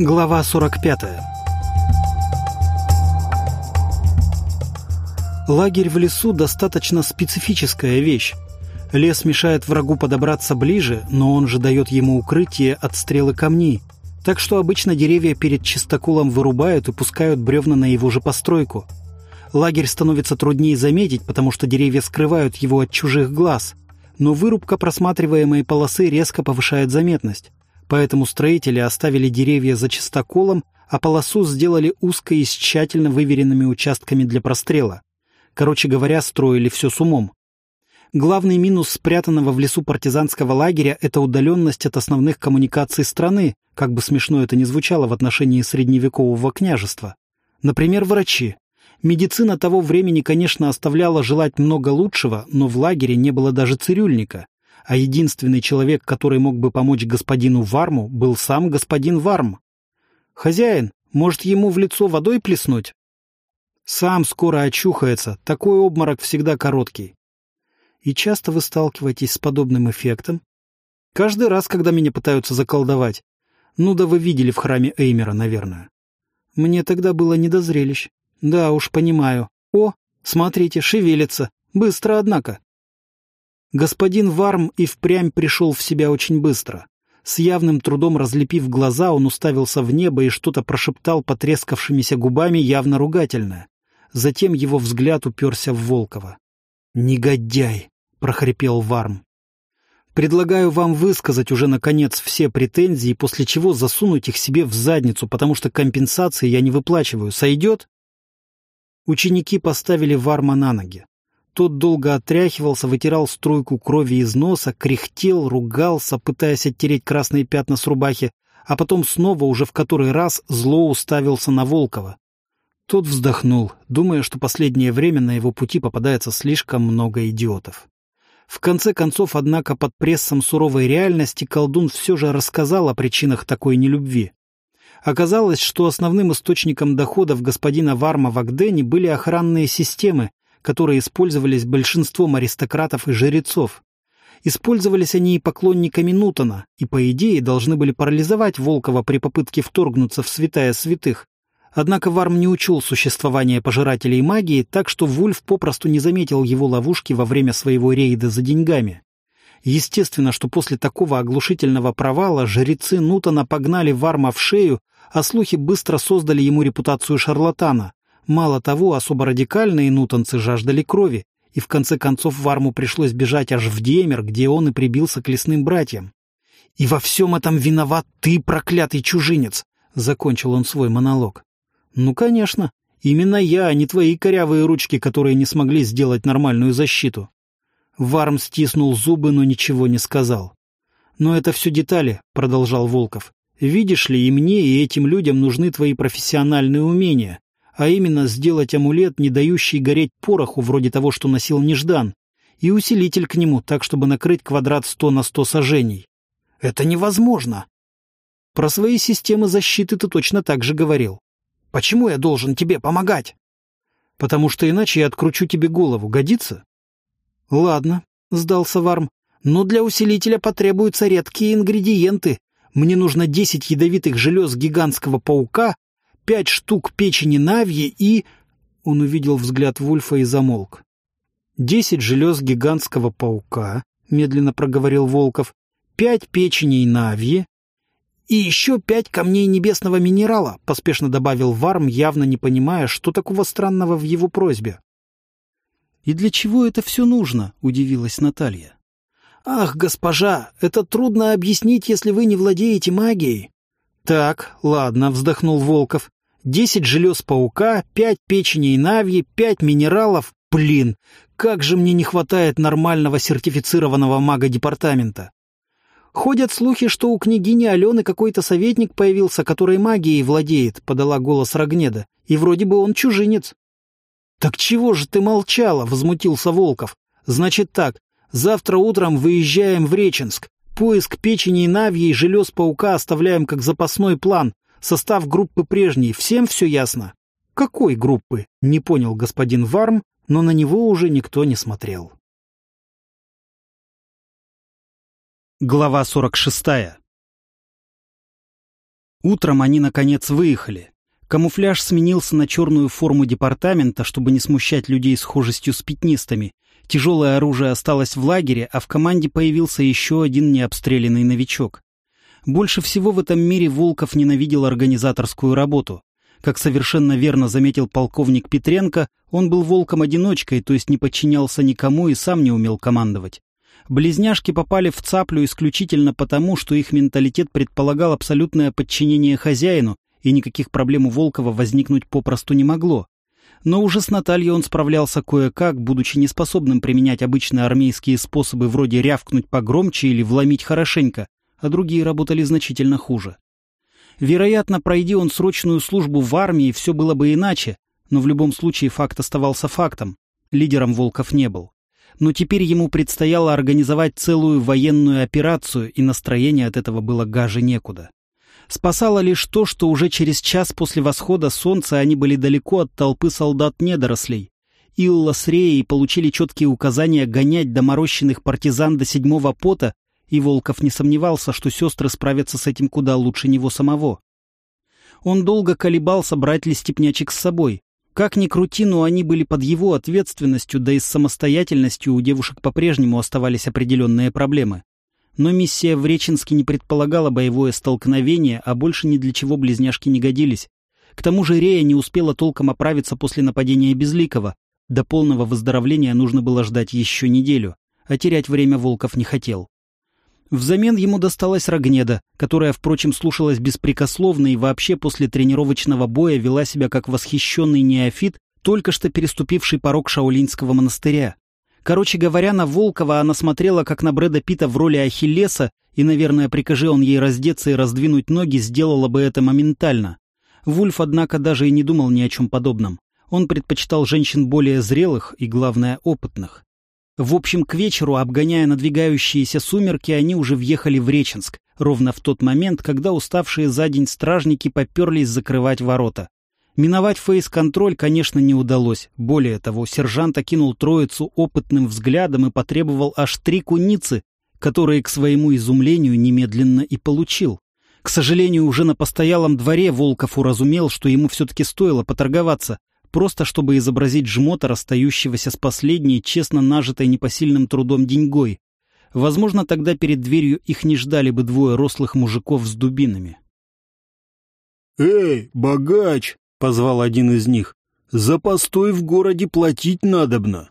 Глава 45 Лагерь в лесу достаточно специфическая вещь. Лес мешает врагу подобраться ближе, но он же дает ему укрытие от стрелы камней. Так что обычно деревья перед чистоколом вырубают и пускают бревна на его же постройку. Лагерь становится труднее заметить, потому что деревья скрывают его от чужих глаз. Но вырубка просматриваемой полосы резко повышает заметность. Поэтому строители оставили деревья за чистоколом, а полосу сделали узкой и с тщательно выверенными участками для прострела. Короче говоря, строили все с умом. Главный минус спрятанного в лесу партизанского лагеря – это удаленность от основных коммуникаций страны, как бы смешно это ни звучало в отношении средневекового княжества. Например, врачи. Медицина того времени, конечно, оставляла желать много лучшего, но в лагере не было даже цирюльника а единственный человек, который мог бы помочь господину Варму, был сам господин Варм. «Хозяин, может, ему в лицо водой плеснуть?» «Сам скоро очухается, такой обморок всегда короткий». «И часто вы сталкиваетесь с подобным эффектом?» «Каждый раз, когда меня пытаются заколдовать. Ну да вы видели в храме Эймера, наверное». «Мне тогда было не до зрелищ». «Да уж, понимаю. О, смотрите, шевелится. Быстро, однако». Господин Варм и впрямь пришел в себя очень быстро. С явным трудом разлепив глаза, он уставился в небо и что-то прошептал потрескавшимися губами явно ругательное. Затем его взгляд уперся в Волкова. «Негодяй!» — прохрипел Варм. «Предлагаю вам высказать уже, наконец, все претензии, после чего засунуть их себе в задницу, потому что компенсации я не выплачиваю. Сойдет?» Ученики поставили Варма на ноги. Тот долго отряхивался, вытирал струйку крови из носа, кряхтел, ругался, пытаясь оттереть красные пятна с рубахи, а потом снова, уже в который раз, зло уставился на Волкова. Тот вздохнул, думая, что последнее время на его пути попадается слишком много идиотов. В конце концов, однако, под прессом суровой реальности колдун все же рассказал о причинах такой нелюбви. Оказалось, что основным источником доходов господина Варма в Агдене были охранные системы, которые использовались большинством аристократов и жрецов. Использовались они и поклонниками Нутона, и, по идее, должны были парализовать Волкова при попытке вторгнуться в святая святых. Однако Варм не учел существования пожирателей магии, так что Вульф попросту не заметил его ловушки во время своего рейда за деньгами. Естественно, что после такого оглушительного провала жрецы Нутона погнали Варма в шею, а слухи быстро создали ему репутацию шарлатана, Мало того, особо радикальные нутанцы жаждали крови, и в конце концов Варму пришлось бежать аж в Демер, где он и прибился к лесным братьям. «И во всем этом виноват ты, проклятый чужинец!» — закончил он свой монолог. «Ну, конечно. Именно я, а не твои корявые ручки, которые не смогли сделать нормальную защиту». Варм стиснул зубы, но ничего не сказал. «Но это все детали», — продолжал Волков. «Видишь ли, и мне, и этим людям нужны твои профессиональные умения а именно сделать амулет, не дающий гореть пороху, вроде того, что носил Неждан, и усилитель к нему, так, чтобы накрыть квадрат 100 на 100 сажений. Это невозможно. Про свои системы защиты ты точно так же говорил. Почему я должен тебе помогать? Потому что иначе я откручу тебе голову. Годится? Ладно, сдался Варм. Но для усилителя потребуются редкие ингредиенты. Мне нужно 10 ядовитых желез гигантского паука, пять штук печени Навьи и... Он увидел взгляд Вульфа и замолк. «Десять желез гигантского паука», — медленно проговорил Волков, «пять печеней Навьи и еще пять камней небесного минерала», — поспешно добавил Варм, явно не понимая, что такого странного в его просьбе. «И для чего это все нужно?» — удивилась Наталья. «Ах, госпожа, это трудно объяснить, если вы не владеете магией». «Так, ладно», — вздохнул Волков. Десять желез паука, пять печеней навьи, пять минералов. Блин, как же мне не хватает нормального сертифицированного мага-департамента. Ходят слухи, что у княгини Алены какой-то советник появился, который магией владеет, подала голос Рогнеда, и вроде бы он чужинец. Так чего же ты молчала, возмутился Волков. Значит так, завтра утром выезжаем в Реченск. Поиск печени и навьи и желез паука оставляем как запасной план, Состав группы прежний, всем все ясно. Какой группы? Не понял господин Варм, но на него уже никто не смотрел. Глава 46. Утром они, наконец, выехали. Камуфляж сменился на черную форму департамента, чтобы не смущать людей схожестью с пятнистами. Тяжелое оружие осталось в лагере, а в команде появился еще один необстрелянный новичок. Больше всего в этом мире Волков ненавидел организаторскую работу. Как совершенно верно заметил полковник Петренко, он был волком-одиночкой, то есть не подчинялся никому и сам не умел командовать. Близняшки попали в цаплю исключительно потому, что их менталитет предполагал абсолютное подчинение хозяину, и никаких проблем у Волкова возникнуть попросту не могло. Но уже с Натальей он справлялся кое-как, будучи неспособным применять обычные армейские способы вроде рявкнуть погромче или вломить хорошенько, а другие работали значительно хуже. Вероятно, пройди он срочную службу в армии, все было бы иначе, но в любом случае факт оставался фактом. Лидером Волков не был. Но теперь ему предстояло организовать целую военную операцию, и настроение от этого было гаже некуда. Спасало лишь то, что уже через час после восхода солнца они были далеко от толпы солдат-недорослей. Илла с Реей получили четкие указания гонять доморощенных партизан до седьмого пота, и Волков не сомневался, что сестры справятся с этим куда лучше него самого. Он долго колебался, брать ли степнячек с собой. Как ни крути, но они были под его ответственностью, да и с самостоятельностью у девушек по-прежнему оставались определенные проблемы. Но миссия в Реченске не предполагала боевое столкновение, а больше ни для чего близняшки не годились. К тому же Рея не успела толком оправиться после нападения Безликого. До полного выздоровления нужно было ждать еще неделю, а терять время Волков не хотел. Взамен ему досталась Рогнеда, которая, впрочем, слушалась беспрекословно и вообще после тренировочного боя вела себя как восхищенный неофит, только что переступивший порог Шаолинского монастыря. Короче говоря, на Волкова она смотрела как на Брэда Питта в роли Ахиллеса, и, наверное, прикажи он ей раздеться и раздвинуть ноги, сделала бы это моментально. Вульф, однако, даже и не думал ни о чем подобном. Он предпочитал женщин более зрелых и, главное, опытных. В общем, к вечеру, обгоняя надвигающиеся сумерки, они уже въехали в Реченск, ровно в тот момент, когда уставшие за день стражники поперлись закрывать ворота. Миновать фейс-контроль, конечно, не удалось. Более того, сержант окинул троицу опытным взглядом и потребовал аж три куницы, которые, к своему изумлению, немедленно и получил. К сожалению, уже на постоялом дворе Волков уразумел, что ему все-таки стоило поторговаться, просто чтобы изобразить жмота, расстающегося с последней, честно нажитой непосильным трудом деньгой. Возможно, тогда перед дверью их не ждали бы двое рослых мужиков с дубинами. «Эй, богач!» — позвал один из них. «За постой в городе платить надобно».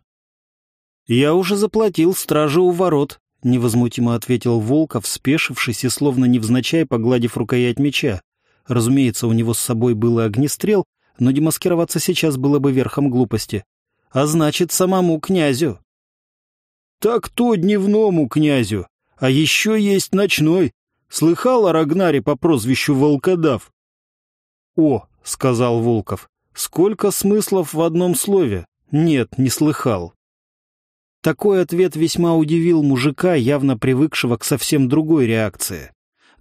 «Я уже заплатил стражу у ворот», — невозмутимо ответил Волков, спешившись и словно невзначай погладив рукоять меча. Разумеется, у него с собой был огнестрел, но демаскироваться сейчас было бы верхом глупости. А значит, самому князю. Так то дневному князю, а еще есть ночной. Слыхал о Рагнаре по прозвищу Волкодав? О, — сказал Волков, — сколько смыслов в одном слове. Нет, не слыхал. Такой ответ весьма удивил мужика, явно привыкшего к совсем другой реакции.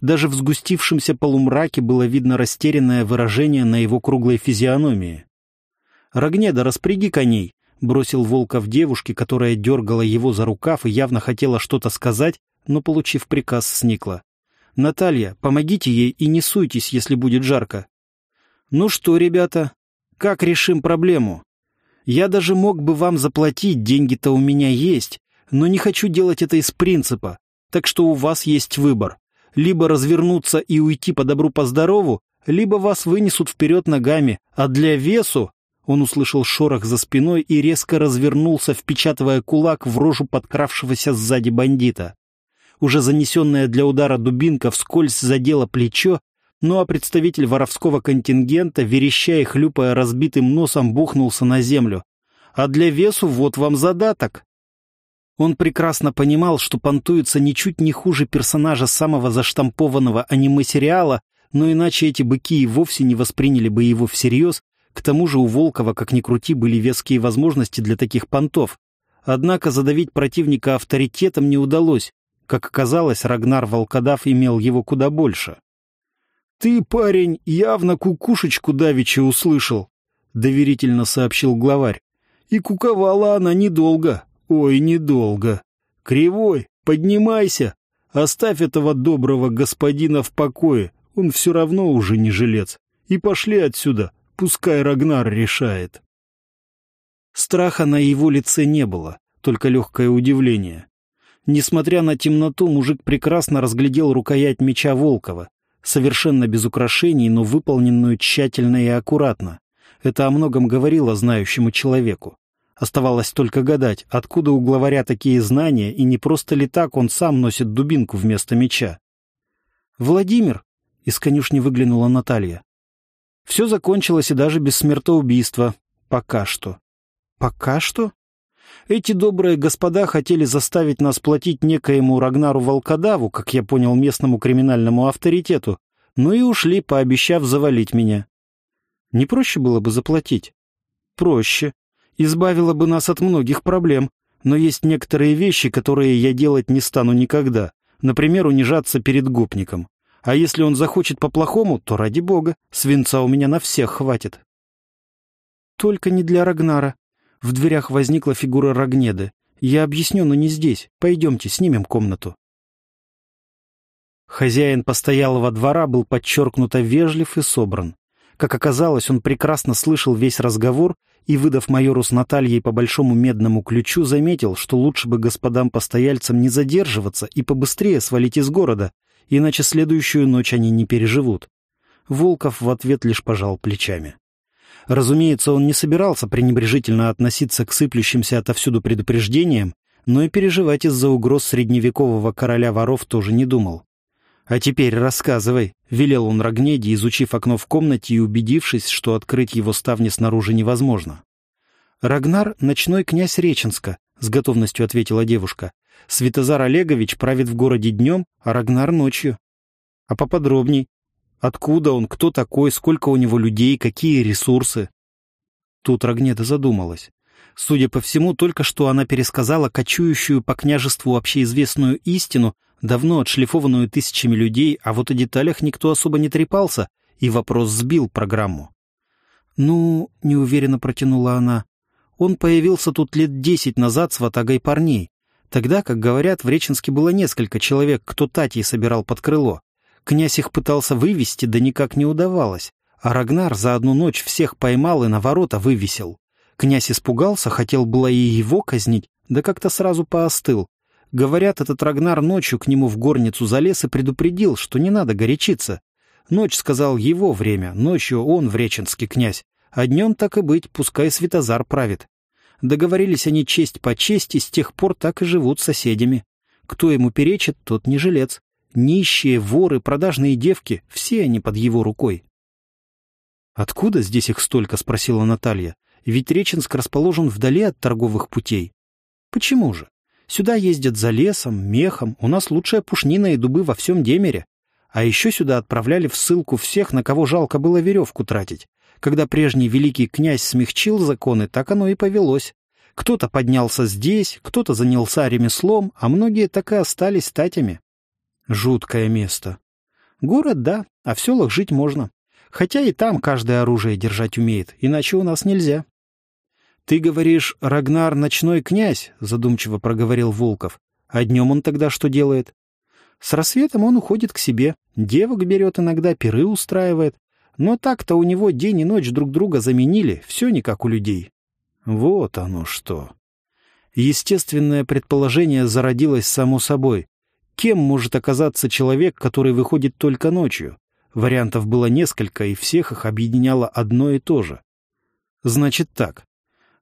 Даже в сгустившемся полумраке было видно растерянное выражение на его круглой физиономии. «Рогнеда, распряги коней!» — бросил Волков девушке, которая дергала его за рукав и явно хотела что-то сказать, но, получив приказ, сникла. «Наталья, помогите ей и не суйтесь, если будет жарко». «Ну что, ребята, как решим проблему? Я даже мог бы вам заплатить, деньги-то у меня есть, но не хочу делать это из принципа, так что у вас есть выбор либо развернуться и уйти по добру по здорову, либо вас вынесут вперед ногами, а для весу... Он услышал шорох за спиной и резко развернулся, впечатывая кулак в рожу подкравшегося сзади бандита. Уже занесенная для удара дубинка вскользь задела плечо, ну а представитель воровского контингента, верещая и хлюпая разбитым носом, бухнулся на землю. А для весу вот вам задаток. Он прекрасно понимал, что понтуется ничуть не хуже персонажа самого заштампованного аниме-сериала, но иначе эти быки и вовсе не восприняли бы его всерьез, к тому же у Волкова, как ни крути, были веские возможности для таких понтов. Однако задавить противника авторитетом не удалось. Как оказалось, Рагнар Волкодав имел его куда больше. «Ты, парень, явно кукушечку давеча услышал», — доверительно сообщил главарь. «И куковала она недолго, Ой, недолго. Кривой, поднимайся. Оставь этого доброго господина в покое. Он все равно уже не жилец. И пошли отсюда, пускай Рагнар решает. Страха на его лице не было, только легкое удивление. Несмотря на темноту, мужик прекрасно разглядел рукоять меча Волкова, совершенно без украшений, но выполненную тщательно и аккуратно. Это о многом говорило знающему человеку. Оставалось только гадать, откуда у главаря такие знания, и не просто ли так он сам носит дубинку вместо меча. «Владимир!» — из конюшни выглянула Наталья. «Все закончилось и даже без смертоубийства. Пока что». «Пока что?» Эти добрые господа хотели заставить нас платить некоему Рагнару Волкодаву, как я понял, местному криминальному авторитету, ну и ушли, пообещав завалить меня. Не проще было бы заплатить? Проще. Избавило бы нас от многих проблем, но есть некоторые вещи, которые я делать не стану никогда. Например, унижаться перед гопником. А если он захочет по-плохому, то ради бога, свинца у меня на всех хватит. Только не для Рагнара, в дверях возникла фигура Рогнеды. «Я объясню, но не здесь. Пойдемте, снимем комнату». Хозяин постоялого двора был подчеркнуто вежлив и собран. Как оказалось, он прекрасно слышал весь разговор и, выдав майору с Натальей по большому медному ключу, заметил, что лучше бы господам-постояльцам не задерживаться и побыстрее свалить из города, иначе следующую ночь они не переживут. Волков в ответ лишь пожал плечами. Разумеется, он не собирался пренебрежительно относиться к сыплющимся отовсюду предупреждениям, но и переживать из-за угроз средневекового короля воров тоже не думал. «А теперь рассказывай», — велел он Рогнеди, изучив окно в комнате и убедившись, что открыть его ставни снаружи невозможно. «Рагнар — ночной князь Реченска», — с готовностью ответила девушка. «Святозар Олегович правит в городе днем, а Рагнар — ночью». «А поподробней?» Откуда он, кто такой, сколько у него людей, какие ресурсы? Тут Рогнеда задумалась. Судя по всему, только что она пересказала кочующую по княжеству общеизвестную истину, давно отшлифованную тысячами людей, а вот о деталях никто особо не трепался, и вопрос сбил программу. «Ну, — неуверенно протянула она, — он появился тут лет десять назад с ватагой парней. Тогда, как говорят, в Реченске было несколько человек, кто Татьей собирал под крыло. Князь их пытался вывести, да никак не удавалось. А Рагнар за одну ночь всех поймал и на ворота вывесил. Князь испугался, хотел было и его казнить, да как-то сразу поостыл. Говорят, этот Рагнар ночью к нему в горницу залез и предупредил, что не надо горячиться. Ночь, сказал, его время, ночью он в Реченский князь, а днем так и быть, пускай Светозар правит. Договорились они честь по чести, с тех пор так и живут соседями. Кто ему перечит, тот не жилец. Нищие, воры, продажные девки — все они под его рукой. «Откуда здесь их столько?» — спросила Наталья. «Ведь Реченск расположен вдали от торговых путей». «Почему же? Сюда ездят за лесом, мехом, у нас лучшая пушнина и дубы во всем Демере. А еще сюда отправляли в ссылку всех, на кого жалко было веревку тратить. Когда прежний великий князь смягчил законы, так оно и повелось. Кто-то поднялся здесь, кто-то занялся ремеслом, а многие так и остались статями. Жуткое место. Город, да, а в селах жить можно. Хотя и там каждое оружие держать умеет, иначе у нас нельзя. «Ты говоришь, Рагнар — ночной князь», — задумчиво проговорил Волков. «А днем он тогда что делает?» «С рассветом он уходит к себе, девок берет иногда, пиры устраивает. Но так-то у него день и ночь друг друга заменили, все не как у людей». «Вот оно что!» Естественное предположение зародилось само собой. Кем может оказаться человек, который выходит только ночью? Вариантов было несколько, и всех их объединяло одно и то же. Значит так.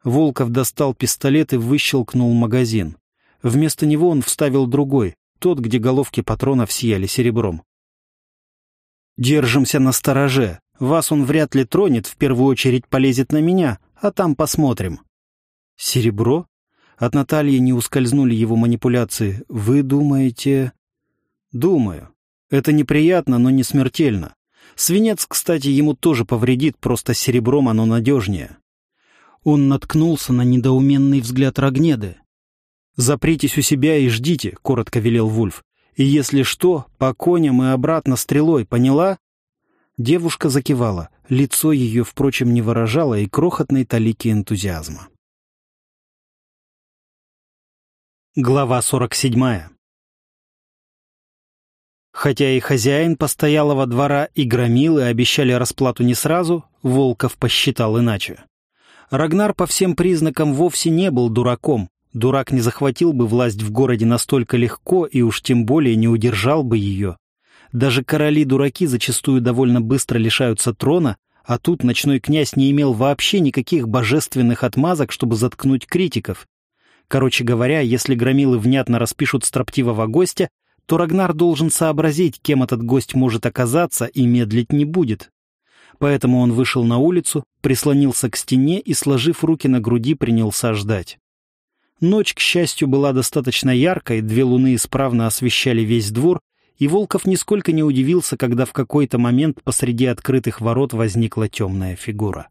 Волков достал пистолет и выщелкнул магазин. Вместо него он вставил другой, тот, где головки патронов сияли серебром. «Держимся на стороже. Вас он вряд ли тронет, в первую очередь полезет на меня, а там посмотрим». «Серебро?» От Натальи не ускользнули его манипуляции. «Вы думаете...» «Думаю. Это неприятно, но не смертельно. Свинец, кстати, ему тоже повредит, просто серебром оно надежнее». Он наткнулся на недоуменный взгляд Рогнеды. «Запритесь у себя и ждите», — коротко велел Вульф. «И если что, по коням и обратно стрелой, поняла?» Девушка закивала. Лицо ее, впрочем, не выражало и крохотной талики энтузиазма. Глава 47 Хотя и хозяин постоялого двора, и громилы обещали расплату не сразу, Волков посчитал иначе. Рагнар по всем признакам вовсе не был дураком. Дурак не захватил бы власть в городе настолько легко и уж тем более не удержал бы ее. Даже короли-дураки зачастую довольно быстро лишаются трона, а тут ночной князь не имел вообще никаких божественных отмазок, чтобы заткнуть критиков. Короче говоря, если громилы внятно распишут строптивого гостя, то Рагнар должен сообразить, кем этот гость может оказаться, и медлить не будет. Поэтому он вышел на улицу, прислонился к стене и, сложив руки на груди, принялся ждать. Ночь, к счастью, была достаточно яркой, две луны исправно освещали весь двор, и Волков нисколько не удивился, когда в какой-то момент посреди открытых ворот возникла темная фигура.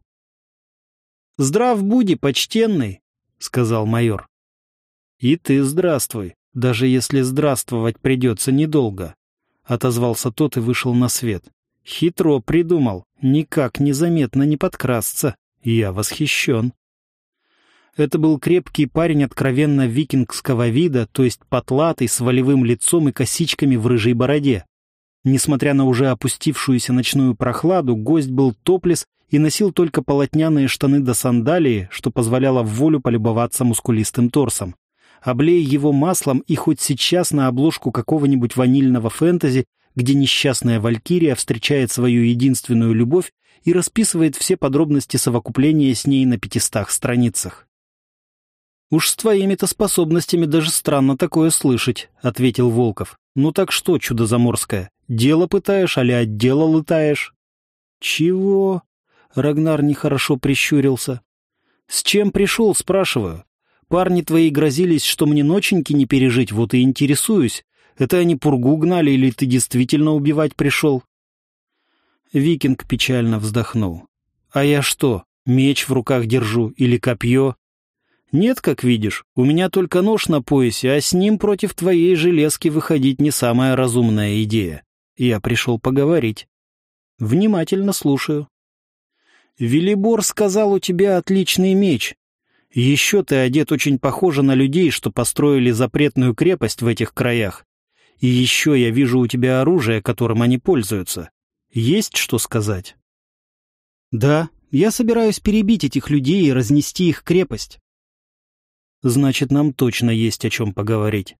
«Здрав буди, почтенный!» — сказал майор. «И ты здравствуй, даже если здравствовать придется недолго», — отозвался тот и вышел на свет. «Хитро придумал, никак незаметно не подкрасться. Я восхищен». Это был крепкий парень откровенно викингского вида, то есть потлатый, с волевым лицом и косичками в рыжей бороде. Несмотря на уже опустившуюся ночную прохладу, гость был топлес и носил только полотняные штаны до сандалии, что позволяло в волю полюбоваться мускулистым торсом. Облей его маслом и хоть сейчас на обложку какого-нибудь ванильного фэнтези, где несчастная валькирия встречает свою единственную любовь и расписывает все подробности совокупления с ней на пятистах страницах. «Уж с твоими-то способностями даже странно такое слышать», — ответил Волков. «Ну так что, чудо заморское, дело пытаешь, али от дела лытаешь?» «Чего?» — Рагнар нехорошо прищурился. «С чем пришел, спрашиваю? Парни твои грозились, что мне ноченьки не пережить, вот и интересуюсь. Это они пургу гнали или ты действительно убивать пришел?» Викинг печально вздохнул. «А я что, меч в руках держу или копье?» «Нет, как видишь, у меня только нож на поясе, а с ним против твоей железки выходить не самая разумная идея. Я пришел поговорить. Внимательно слушаю». «Велибор сказал, у тебя отличный меч. Еще ты одет очень похоже на людей, что построили запретную крепость в этих краях. И еще я вижу у тебя оружие, которым они пользуются. Есть что сказать?» «Да, я собираюсь перебить этих людей и разнести их крепость. Значит, нам точно есть о чем поговорить.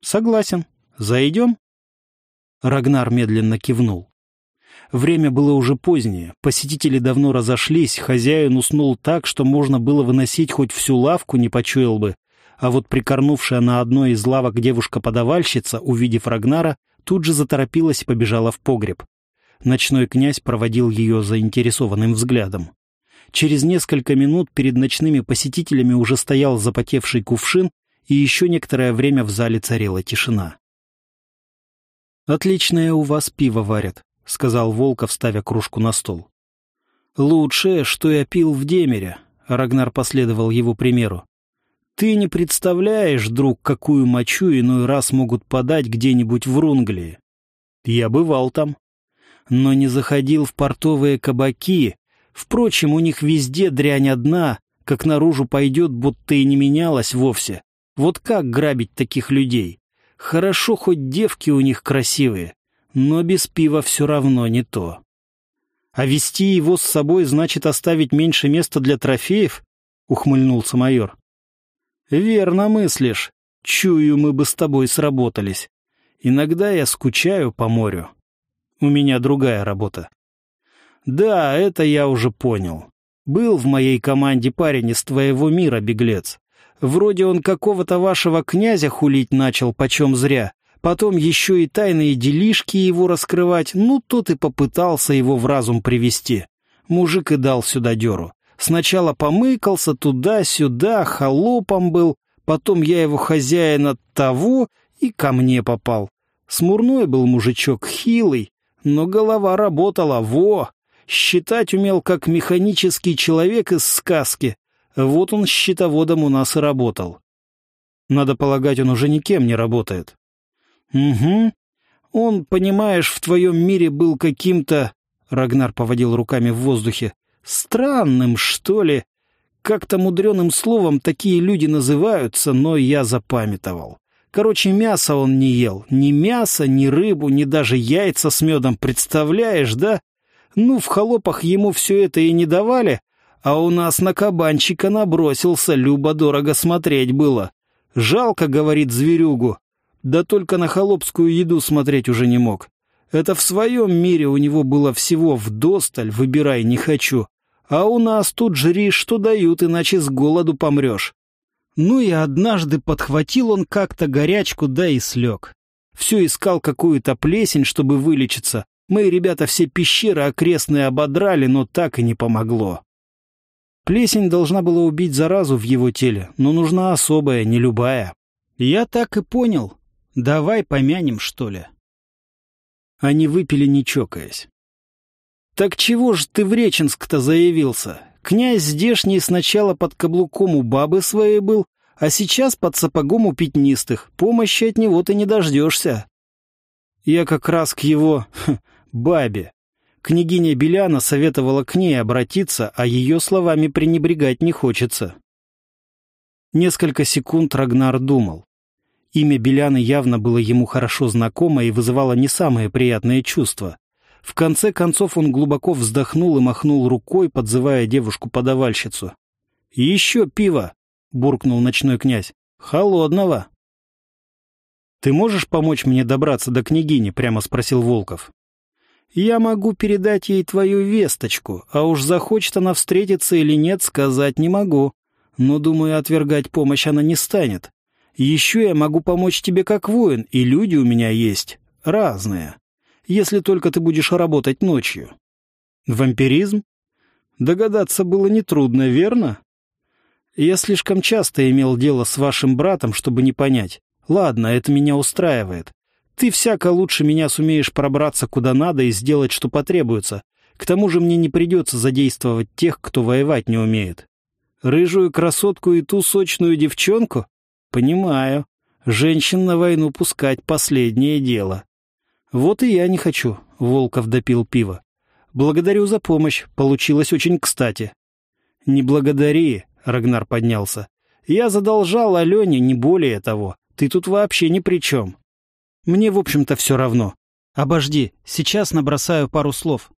Согласен. Зайдем? Рагнар медленно кивнул. Время было уже позднее, посетители давно разошлись, хозяин уснул так, что можно было выносить хоть всю лавку, не почуял бы, а вот прикорнувшая на одной из лавок девушка-подавальщица, увидев Рагнара, тут же заторопилась и побежала в погреб. Ночной князь проводил ее заинтересованным взглядом. Через несколько минут перед ночными посетителями уже стоял запотевший кувшин, и еще некоторое время в зале царила тишина. «Отличное у вас пиво варят», — сказал Волков, ставя кружку на стол. «Лучшее, что я пил в Демере», — Рагнар последовал его примеру. «Ты не представляешь, друг, какую мочу иной раз могут подать где-нибудь в Рунглии. Я бывал там, но не заходил в портовые кабаки, Впрочем, у них везде дрянь одна, как наружу пойдет, будто и не менялась вовсе. Вот как грабить таких людей? Хорошо, хоть девки у них красивые, но без пива все равно не то. А вести его с собой значит оставить меньше места для трофеев? Ухмыльнулся майор. Верно мыслишь. Чую, мы бы с тобой сработались. Иногда я скучаю по морю. У меня другая работа. «Да, это я уже понял. Был в моей команде парень из твоего мира, беглец. Вроде он какого-то вашего князя хулить начал почем зря. Потом еще и тайные делишки его раскрывать. Ну, тот и попытался его в разум привести. Мужик и дал сюда деру. Сначала помыкался туда-сюда, холопом был. Потом я его хозяина того и ко мне попал. Смурной был мужичок, хилый, но голова работала, во! Считать умел как механический человек из сказки. Вот он счетоводом у нас и работал. Надо полагать, он уже никем не работает. Угу. Он, понимаешь, в твоем мире был каким-то... Рагнар поводил руками в воздухе. Странным, что ли? Как-то мудреным словом такие люди называются, но я запамятовал. Короче, мясо он не ел. Ни мясо, ни рыбу, ни даже яйца с медом, представляешь, да? Ну, в холопах ему все это и не давали, а у нас на кабанчика набросился, любо-дорого смотреть было. Жалко, говорит зверюгу. Да только на холопскую еду смотреть уже не мог. Это в своем мире у него было всего вдосталь, выбирай не хочу. А у нас тут жри, что дают, иначе с голоду помрешь. Ну и однажды подхватил он как-то горячку, да и слег. Все искал какую-то плесень, чтобы вылечиться. Мои ребята все пещеры окрестные ободрали, но так и не помогло. Плесень должна была убить заразу в его теле, но нужна особая, не любая. Я так и понял. Давай помянем, что ли. Они выпили, не чокаясь. «Так чего ж ты в Реченск-то заявился? Князь здешний сначала под каблуком у бабы своей был, а сейчас под сапогом у пятнистых. Помощи от него ты не дождешься». Я как раз к его хм, бабе. Княгиня Беляна советовала к ней обратиться, а ее словами пренебрегать не хочется. Несколько секунд Рагнар думал. Имя Беляны явно было ему хорошо знакомо и вызывало не самые приятные чувства. В конце концов он глубоко вздохнул и махнул рукой, подзывая девушку-подавальщицу. «Еще пиво!» — буркнул ночной князь. «Холодного!» «Ты можешь помочь мне добраться до княгини?» — прямо спросил Волков. «Я могу передать ей твою весточку, а уж захочет она встретиться или нет, сказать не могу. Но, думаю, отвергать помощь она не станет. Еще я могу помочь тебе как воин, и люди у меня есть. Разные если только ты будешь работать ночью. Вампиризм? Догадаться было нетрудно, верно? Я слишком часто имел дело с вашим братом, чтобы не понять. Ладно, это меня устраивает. Ты всяко лучше меня сумеешь пробраться куда надо и сделать, что потребуется. К тому же мне не придется задействовать тех, кто воевать не умеет. Рыжую красотку и ту сочную девчонку? Понимаю. Женщин на войну пускать — последнее дело. «Вот и я не хочу», — Волков допил пиво. «Благодарю за помощь, получилось очень кстати». «Не благодари», — Рагнар поднялся. «Я задолжал Алене, не более того. Ты тут вообще ни при чем». «Мне, в общем-то, все равно. Обожди, сейчас набросаю пару слов».